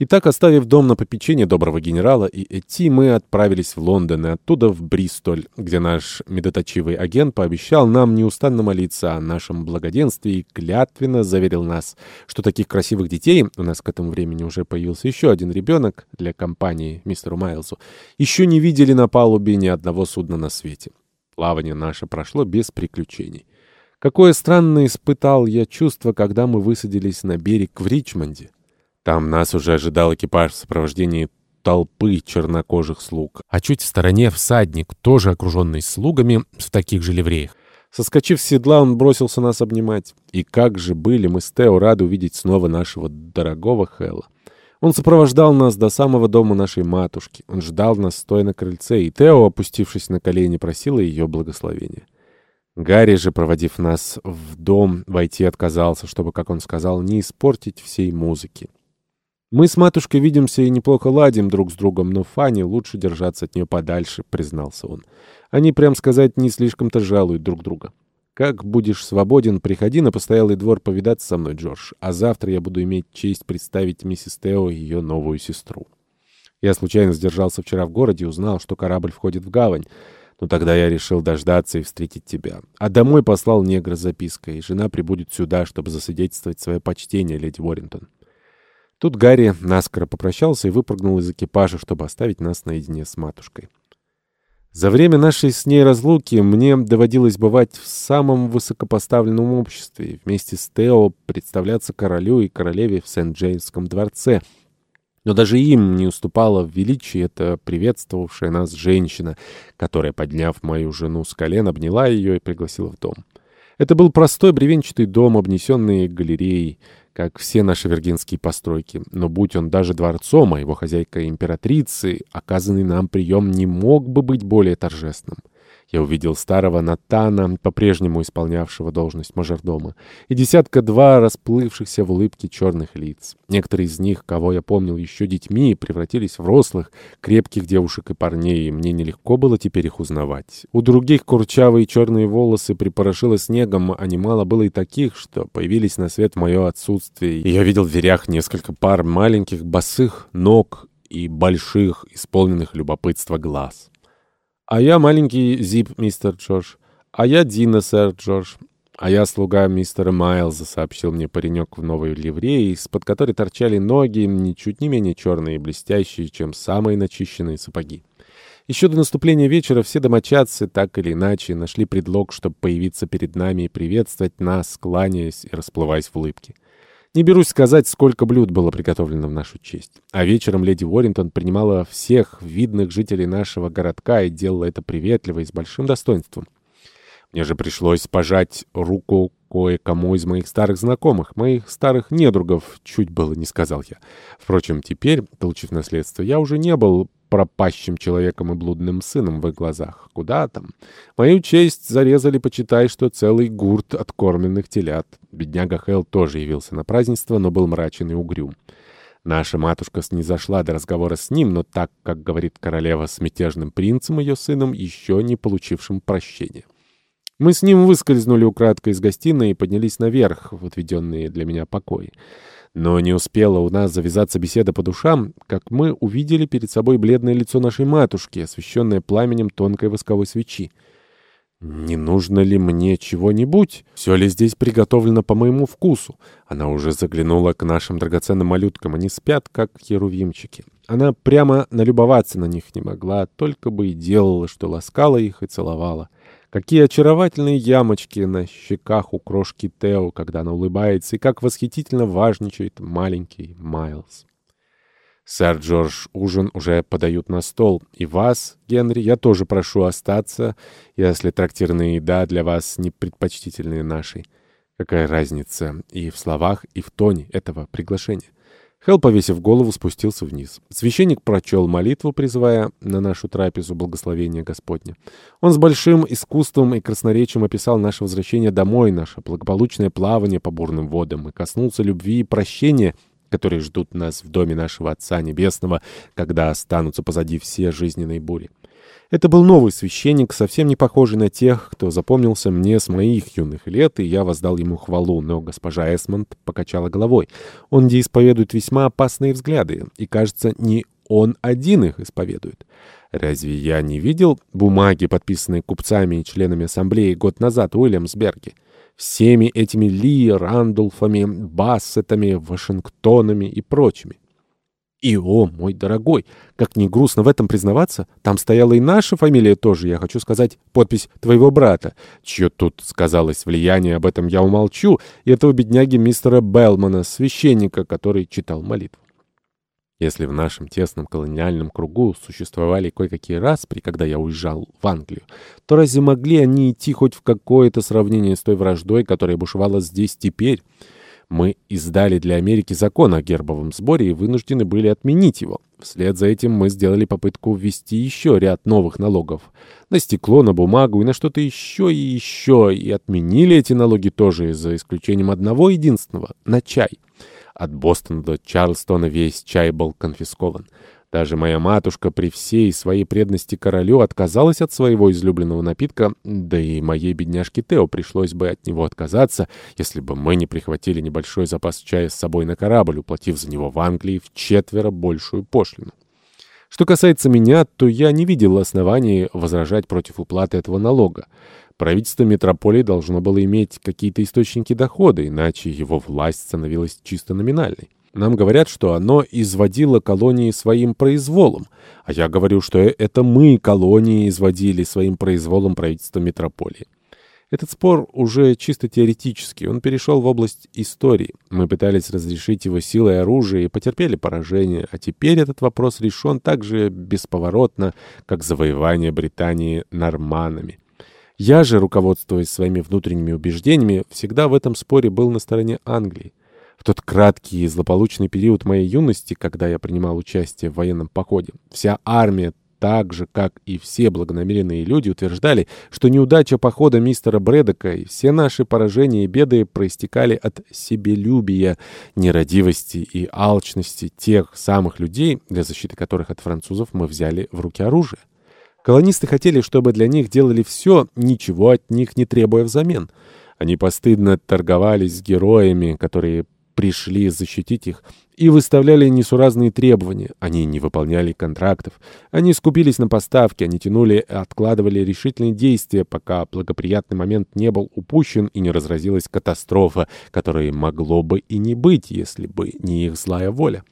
Итак, оставив дом на попечение доброго генерала и Эти, мы отправились в Лондон и оттуда в Бристоль, где наш медоточивый агент пообещал нам неустанно молиться о нашем благоденствии и клятвенно заверил нас, что таких красивых детей, у нас к этому времени уже появился еще один ребенок для компании мистеру Майлзу, еще не видели на палубе ни одного судна на свете. Плавание наше прошло без приключений. Какое странное испытал я чувство, когда мы высадились на берег в Ричмонде. Там нас уже ожидал экипаж в сопровождении толпы чернокожих слуг. А чуть в стороне всадник, тоже окруженный слугами в таких же ливреях. Соскочив с седла, он бросился нас обнимать. И как же были мы с Тео рады увидеть снова нашего дорогого Хэлла. Он сопровождал нас до самого дома нашей матушки. Он ждал нас, стоя на крыльце, и Тео, опустившись на колени, просила ее благословения. Гарри же, проводив нас в дом, войти отказался, чтобы, как он сказал, не испортить всей музыки. «Мы с матушкой видимся и неплохо ладим друг с другом, но Фанни лучше держаться от нее подальше», — признался он. «Они, прям сказать, не слишком-то жалуют друг друга». «Как будешь свободен, приходи на постоялый двор повидаться со мной, Джордж, а завтра я буду иметь честь представить миссис Тео и ее новую сестру». Я случайно сдержался вчера в городе и узнал, что корабль входит в гавань. Но тогда я решил дождаться и встретить тебя. А домой послал негра с запиской, и жена прибудет сюда, чтобы засвидетельствовать свое почтение, леди Уоррингтон. Тут Гарри наскоро попрощался и выпрыгнул из экипажа, чтобы оставить нас наедине с матушкой. За время нашей с ней разлуки мне доводилось бывать в самом высокопоставленном обществе, вместе с Тео представляться королю и королеве в Сент-Джеймском дворце. Но даже им не уступала в величии эта приветствовавшая нас женщина, которая, подняв мою жену с колен, обняла ее и пригласила в дом. Это был простой бревенчатый дом, обнесенный галереей, как все наши вергинские постройки. Но будь он даже дворцом, а его хозяйка императрицы, оказанный нам прием не мог бы быть более торжественным. Я увидел старого Натана, по-прежнему исполнявшего должность мажордома, и десятка-два расплывшихся в улыбке черных лиц. Некоторые из них, кого я помнил еще детьми, превратились в рослых, крепких девушек и парней, и мне нелегко было теперь их узнавать. У других курчавые черные волосы припорошило снегом, а немало было и таких, что появились на свет в мое отсутствие, и я видел в дверях несколько пар маленьких босых ног и больших, исполненных любопытства глаз. «А я маленький Зип, мистер Джордж. А я Дина, сэр Джордж. А я слуга мистера Майлза», — сообщил мне паренек в новой ливреи, из-под которой торчали ноги, ничуть не менее черные и блестящие, чем самые начищенные сапоги. Еще до наступления вечера все домочадцы, так или иначе, нашли предлог, чтобы появиться перед нами и приветствовать нас, кланяясь и расплываясь в улыбке. Не берусь сказать, сколько блюд было приготовлено в нашу честь. А вечером леди Уоррингтон принимала всех видных жителей нашего городка и делала это приветливо и с большим достоинством. Мне же пришлось пожать руку кое-кому из моих старых знакомых, моих старых недругов, чуть было не сказал я. Впрочем, теперь, получив наследство, я уже не был пропащим человеком и блудным сыном в их глазах. Куда там? Мою честь зарезали, почитай, что целый гурт откормленных телят. Бедняга Хелл тоже явился на празднество, но был мрачен и угрюм. Наша матушка снизошла до разговора с ним, но так, как говорит королева с мятежным принцем, ее сыном, еще не получившим прощения. Мы с ним выскользнули украдкой из гостиной и поднялись наверх, в отведенные для меня покои. Но не успела у нас завязаться беседа по душам, как мы увидели перед собой бледное лицо нашей матушки, освещенное пламенем тонкой восковой свечи. «Не нужно ли мне чего-нибудь? Все ли здесь приготовлено по моему вкусу?» Она уже заглянула к нашим драгоценным малюткам. Они спят, как херувимчики. Она прямо налюбоваться на них не могла, только бы и делала, что ласкала их и целовала. Какие очаровательные ямочки на щеках у крошки Тео, когда она улыбается, и как восхитительно важничает маленький Майлз. Сэр Джордж, ужин уже подают на стол. И вас, Генри, я тоже прошу остаться, если трактирная еда для вас не предпочтительнее нашей. Какая разница и в словах, и в тоне этого приглашения. Хелл, повесив голову, спустился вниз. Священник прочел молитву, призывая на нашу трапезу благословения Господня. Он с большим искусством и красноречием описал наше возвращение домой, наше благополучное плавание по бурным водам и коснулся любви и прощения, которые ждут нас в доме нашего Отца Небесного, когда останутся позади все жизненные бури. Это был новый священник, совсем не похожий на тех, кто запомнился мне с моих юных лет, и я воздал ему хвалу, но госпожа Эсмонд покачала головой. Он где исповедует весьма опасные взгляды, и, кажется, не он один их исповедует. Разве я не видел бумаги, подписанные купцами и членами ассамблеи год назад в Уильямсберге? Всеми этими Ли, Рандулфами, Бассетами, Вашингтонами и прочими. И, о, мой дорогой, как не грустно в этом признаваться, там стояла и наша фамилия тоже, я хочу сказать, подпись твоего брата. Чье тут сказалось влияние, об этом я умолчу, и этого бедняги мистера Белмана, священника, который читал молитву. Если в нашем тесном колониальном кругу существовали кое-какие распри, когда я уезжал в Англию, то разве могли они идти хоть в какое-то сравнение с той враждой, которая бушевала здесь теперь? Мы издали для Америки закон о гербовом сборе и вынуждены были отменить его. Вслед за этим мы сделали попытку ввести еще ряд новых налогов. На стекло, на бумагу и на что-то еще и еще. И отменили эти налоги тоже, за исключением одного единственного — на чай. От Бостона до Чарльстона весь чай был конфискован. Даже моя матушка при всей своей преданности королю отказалась от своего излюбленного напитка, да и моей бедняжке Тео пришлось бы от него отказаться, если бы мы не прихватили небольшой запас чая с собой на корабль, уплатив за него в Англии в четверо большую пошлину. Что касается меня, то я не видел оснований возражать против уплаты этого налога. Правительство метрополии должно было иметь какие-то источники дохода, иначе его власть становилась чисто номинальной. Нам говорят, что оно изводило колонии своим произволом, а я говорю, что это мы колонии изводили своим произволом правительство метрополии. Этот спор уже чисто теоретический, он перешел в область истории. Мы пытались разрешить его силой оружия и потерпели поражение, а теперь этот вопрос решен так же бесповоротно, как завоевание Британии норманами. Я же, руководствуясь своими внутренними убеждениями, всегда в этом споре был на стороне Англии. В тот краткий и злополучный период моей юности, когда я принимал участие в военном походе, вся армия, так же, как и все благонамеренные люди, утверждали, что неудача похода мистера Брэдока и все наши поражения и беды проистекали от себелюбия, нерадивости и алчности тех самых людей, для защиты которых от французов мы взяли в руки оружие. Колонисты хотели, чтобы для них делали все, ничего от них не требуя взамен. Они постыдно торговались с героями, которые пришли защитить их, и выставляли несуразные требования. Они не выполняли контрактов. Они скупились на поставки, они тянули и откладывали решительные действия, пока благоприятный момент не был упущен и не разразилась катастрофа, которой могло бы и не быть, если бы не их злая воля.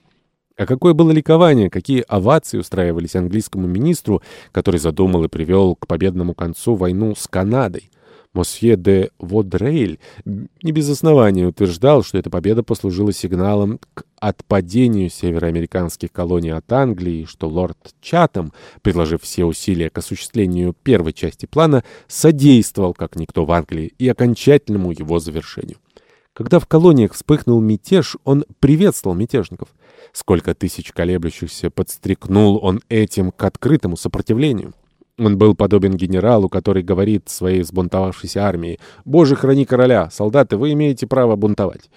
А какое было ликование, какие овации устраивались английскому министру, который задумал и привел к победному концу войну с Канадой. Мосье де Водрейль не без основания утверждал, что эта победа послужила сигналом к отпадению североамериканских колоний от Англии, что лорд Чатам, предложив все усилия к осуществлению первой части плана, содействовал, как никто в Англии, и окончательному его завершению. Когда в колониях вспыхнул мятеж, он приветствовал мятежников. Сколько тысяч колеблющихся подстрекнул он этим к открытому сопротивлению. Он был подобен генералу, который говорит своей взбунтовавшейся армии «Боже, храни короля! Солдаты, вы имеете право бунтовать!»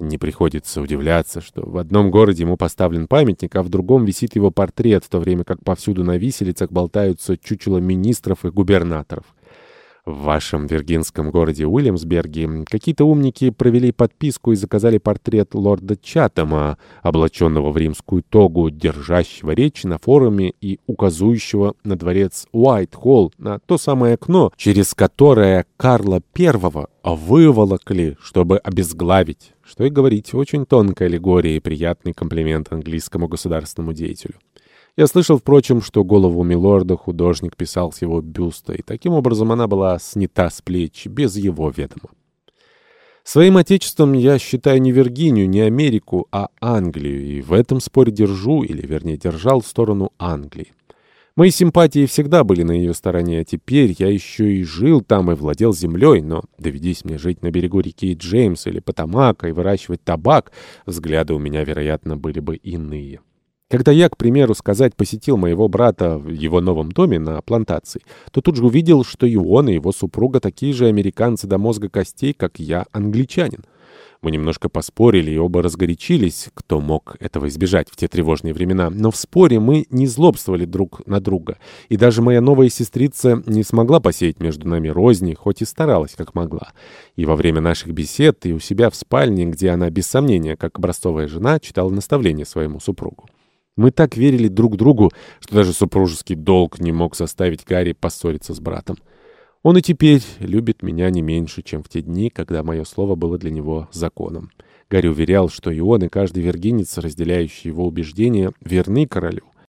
Не приходится удивляться, что в одном городе ему поставлен памятник, а в другом висит его портрет, в то время как повсюду на виселицах болтаются чучела министров и губернаторов. В вашем виргинском городе Уильямсберге какие-то умники провели подписку и заказали портрет лорда Чатама, облаченного в римскую тогу, держащего речь на форуме и указующего на дворец Уайт-Холл, на то самое окно, через которое Карла I выволокли, чтобы обезглавить. Что и говорить, очень тонкая аллегория и приятный комплимент английскому государственному деятелю. Я слышал, впрочем, что голову милорда художник писал с его бюста, и таким образом она была снята с плеч без его ведома. Своим отечеством я считаю не Виргинию, не Америку, а Англию, и в этом споре держу, или вернее держал, сторону Англии. Мои симпатии всегда были на ее стороне, а теперь я еще и жил там и владел землей, но доведись мне жить на берегу реки Джеймс или Потамака и выращивать табак, взгляды у меня, вероятно, были бы иные. Когда я, к примеру, сказать, посетил моего брата в его новом доме на плантации, то тут же увидел, что и он, и его супруга такие же американцы до мозга костей, как я, англичанин. Мы немножко поспорили и оба разгорячились, кто мог этого избежать в те тревожные времена. Но в споре мы не злобствовали друг на друга. И даже моя новая сестрица не смогла посеять между нами розни, хоть и старалась, как могла. И во время наших бесед, и у себя в спальне, где она, без сомнения, как образцовая жена, читала наставления своему супругу. Мы так верили друг другу, что даже супружеский долг не мог заставить Гарри поссориться с братом. Он и теперь любит меня не меньше, чем в те дни, когда мое слово было для него законом. Гарри уверял, что и он, и каждый вергинец, разделяющий его убеждения, верны королю.